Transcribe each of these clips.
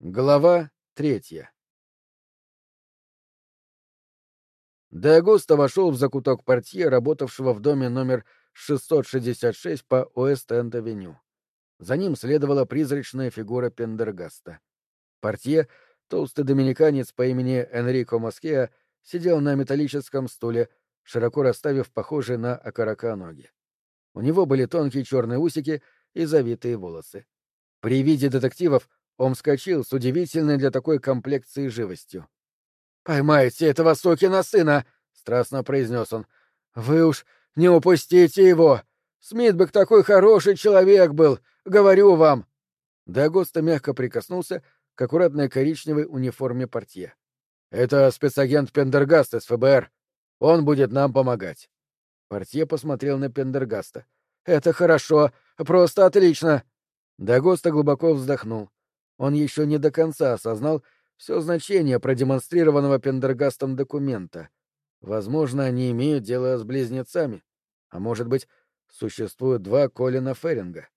Глава третья Де вошел в закуток портье, работавшего в доме номер 666 по Уэст-Энд-Авеню. За ним следовала призрачная фигура Пендергаста. Портье, толстый доминиканец по имени Энрико Москеа, сидел на металлическом стуле, широко расставив похожие на окорока ноги. У него были тонкие черные усики и завитые волосы. При виде детективов он вскочил с удивительной для такой комплекции живостью. «Поймайте этого сукина сына!» — страстно произнес он. «Вы уж не упустите его! Смитбек такой хороший человек был, говорю вам!» Дагоста мягко прикоснулся к аккуратной коричневой униформе портье. «Это спецагент Пендергаст из ФБР. Он будет нам помогать». Портье посмотрел на Пендергаста. «Это хорошо, просто отлично!» Дагоста глубоко вздохнул. Он еще не до конца осознал все значение продемонстрированного Пендергастом документа. Возможно, они имеют дело с близнецами. А может быть, существует два Колина Ферринга.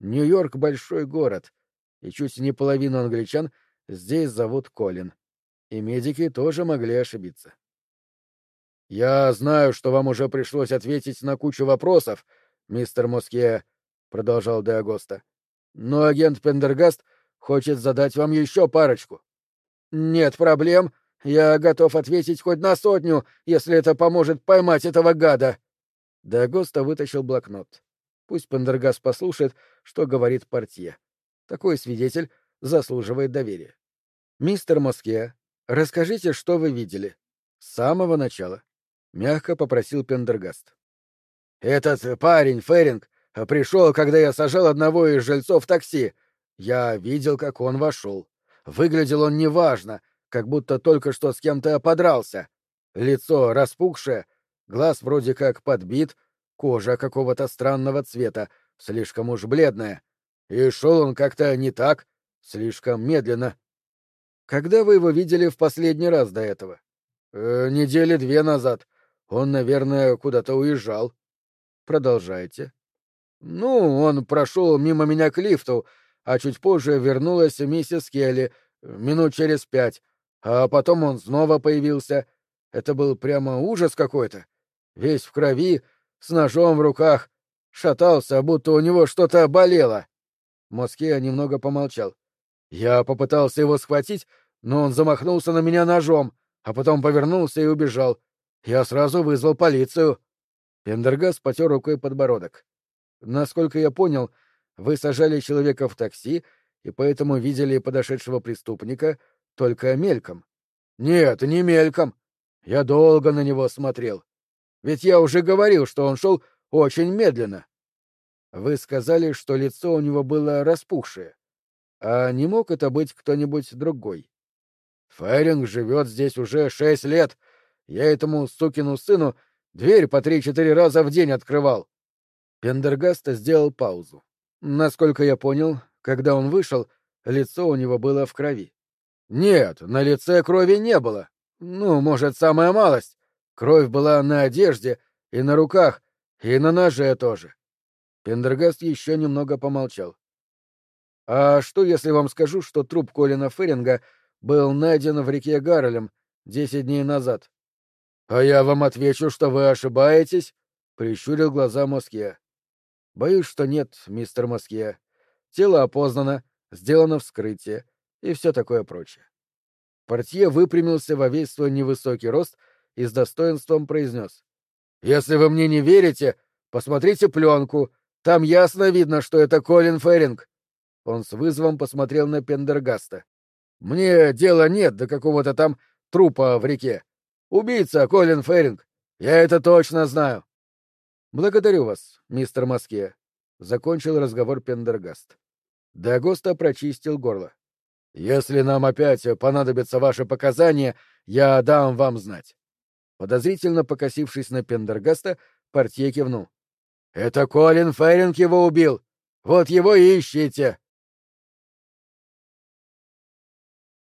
Нью-Йорк — большой город, и чуть не половину англичан здесь зовут Колин. И медики тоже могли ошибиться. «Я знаю, что вам уже пришлось ответить на кучу вопросов, мистер Москье», — продолжал Де Агоста. «Но агент Пендергаст — Хочет задать вам еще парочку. Нет проблем. Я готов ответить хоть на сотню, если это поможет поймать этого гада. Дагоста вытащил блокнот. Пусть Пендергаст послушает, что говорит портье. Такой свидетель заслуживает доверия. Мистер Моске, расскажите, что вы видели. С самого начала. Мягко попросил Пендергаст. Этот парень, Феринг, пришел, когда я сажал одного из жильцов такси, я видел, как он вошел. Выглядел он неважно, как будто только что с кем-то подрался. Лицо распухшее, глаз вроде как подбит, кожа какого-то странного цвета, слишком уж бледная. И шел он как-то не так, слишком медленно. Когда вы его видели в последний раз до этого? Э, недели две назад. Он, наверное, куда-то уезжал. Продолжайте. Ну, он прошел мимо меня к лифту, а чуть позже вернулась миссис Келли, минут через пять, а потом он снова появился. Это был прямо ужас какой-то. Весь в крови, с ножом в руках, шатался, будто у него что-то болело. Москея немного помолчал. Я попытался его схватить, но он замахнулся на меня ножом, а потом повернулся и убежал. Я сразу вызвал полицию. Пендергас потер рукой подбородок. Насколько я понял, — вы сажали человека в такси и поэтому видели подошедшего преступника только мельком. Нет, не мельком. Я долго на него смотрел. Ведь я уже говорил, что он шел очень медленно. Вы сказали, что лицо у него было распухшее. А не мог это быть кто-нибудь другой? Феринг живет здесь уже шесть лет. Я этому сукину сыну дверь по три-четыре раза в день открывал. Пендергаста сделал паузу. Насколько я понял, когда он вышел, лицо у него было в крови. Нет, на лице крови не было. Ну, может, самая малость. Кровь была на одежде и на руках, и на ноже тоже. Пендергаст еще немного помолчал. А что, если вам скажу, что труп Колина Ферринга был найден в реке Гаррелем десять дней назад? А я вам отвечу, что вы ошибаетесь, прищурил глаза Москье. Боюсь, что нет, мистер Москье. Тело опознано, сделано вскрытие и все такое прочее. Портье выпрямился во весь свой невысокий рост и с достоинством произнес. «Если вы мне не верите, посмотрите пленку. Там ясно видно, что это Колин Ферринг». Он с вызовом посмотрел на Пендергаста. «Мне дела нет до какого-то там трупа в реке. Убийца Колин Ферринг. Я это точно знаю. Благодарю вас, мистер Маске. Закончил разговор Пендергаст. Дагоста прочистил горло. Если нам опять понадобятся ваши показания, я дам вам знать. Подозрительно покосившись на Пендергаста, портье кивнул. Это Колин Ферринг его убил. Вот его и ищите.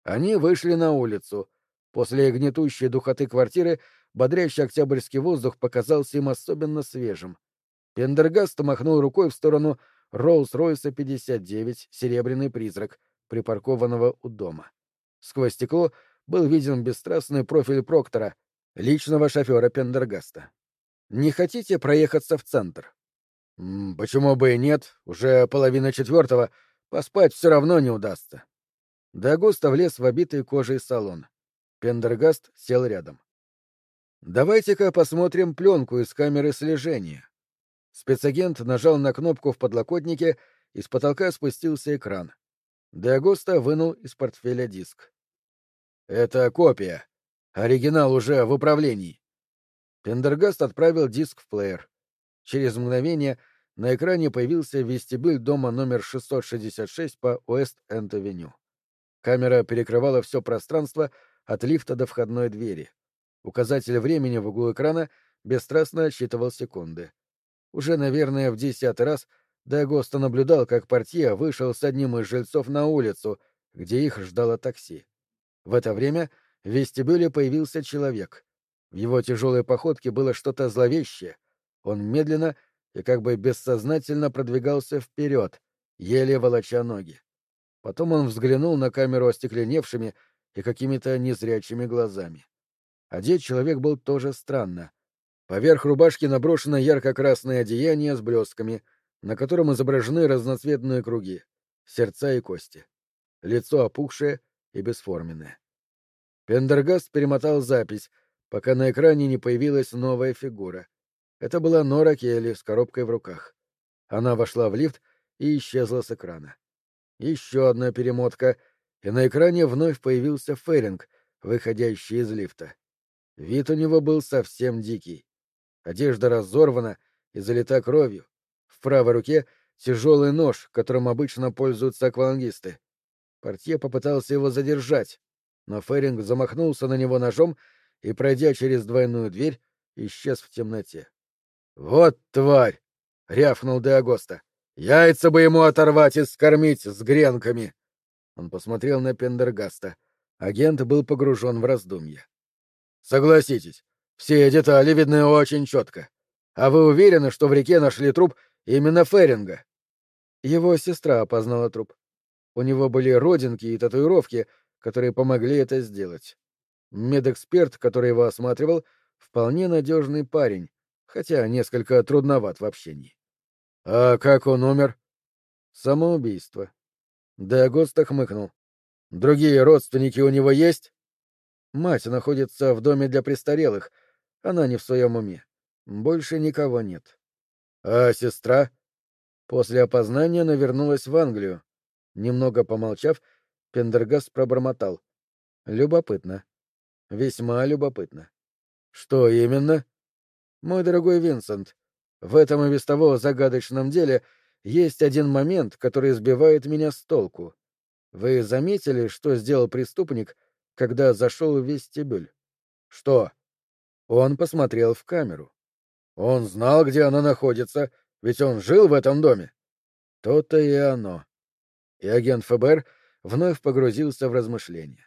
Они вышли на улицу. После гнетущей духоты квартиры бодрящий октябрьский воздух показался им особенно свежим. Пендергаст махнул рукой в сторону Роллс-Ройса 59, серебряный призрак, припаркованного у дома. Сквозь стекло был виден бесстрастный профиль Проктора, личного шофера Пендергаста. «Не хотите проехаться в центр?» «Почему бы и нет? Уже половина четвертого. Поспать все равно не удастся». Дагуста влез в обитый кожей салон. Пендергаст сел рядом. «Давайте-ка посмотрим пленку из камеры слежения». Спецагент нажал на кнопку в подлокотнике, и с потолка спустился экран. Д'Агоста вынул из портфеля диск. «Это копия. Оригинал уже в управлении». Пендергаст отправил диск в плеер. Через мгновение на экране появился вестибюль дома номер 666 по Уэст-Энд-Авеню. Камера перекрывала все пространство от лифта до входной двери. Указатель времени в углу экрана бесстрастно отсчитывал секунды. Уже, наверное, в десятый раз Дагоста наблюдал, как портье вышел с одним из жильцов на улицу, где их ждало такси. В это время в вестибюле появился человек. В его тяжелой походке было что-то зловещее. Он медленно и как бы бессознательно продвигался вперед, еле волоча ноги. Потом он взглянул на камеру остекленевшими и какими-то незрячими глазами. Одет человек был тоже странно. Поверх рубашки наброшено ярко-красное одеяние с блестками, на котором изображены разноцветные круги, сердца и кости. Лицо опухшее и бесформенное. Пендергаст перемотал запись, пока на экране не появилась новая фигура. Это была Нора Келли с коробкой в руках. Она вошла в лифт и исчезла с экрана. Еще одна перемотка, и на экране вновь появился Феринг, выходящий из лифта. Вид у него был совсем дикий. Одежда разорвана и залита кровью. В правой руке тяжелый нож, которым обычно пользуются аквалангисты. Портье попытался его задержать, но Феринг замахнулся на него ножом и, пройдя через двойную дверь, исчез в темноте. «Вот тварь!» — рявкнул Деагоста. Яйца бы ему оторвать и скормить с гренками. Он посмотрел на Пендергаста. Агент был погружен в раздумья. Согласитесь, все детали видны очень четко. А вы уверены, что в реке нашли труп именно Феринга? Его сестра опознала труп. У него были родинки и татуировки, которые помогли это сделать. Медэксперт, который его осматривал, вполне надежный парень, хотя несколько трудноват в общении. «А как он умер?» «Самоубийство». Дагоста хмыкнул. «Другие родственники у него есть?» «Мать находится в доме для престарелых. Она не в своем уме. Больше никого нет». «А сестра?» После опознания она вернулась в Англию. Немного помолчав, Пендергаст пробормотал. «Любопытно. Весьма любопытно». «Что именно?» «Мой дорогой Винсент, в этом и без того загадочном деле есть один момент, который сбивает меня с толку. Вы заметили, что сделал преступник, когда зашел в вестибюль? Что? Он посмотрел в камеру. Он знал, где она находится, ведь он жил в этом доме. То-то и оно. И агент ФБР вновь погрузился в размышления.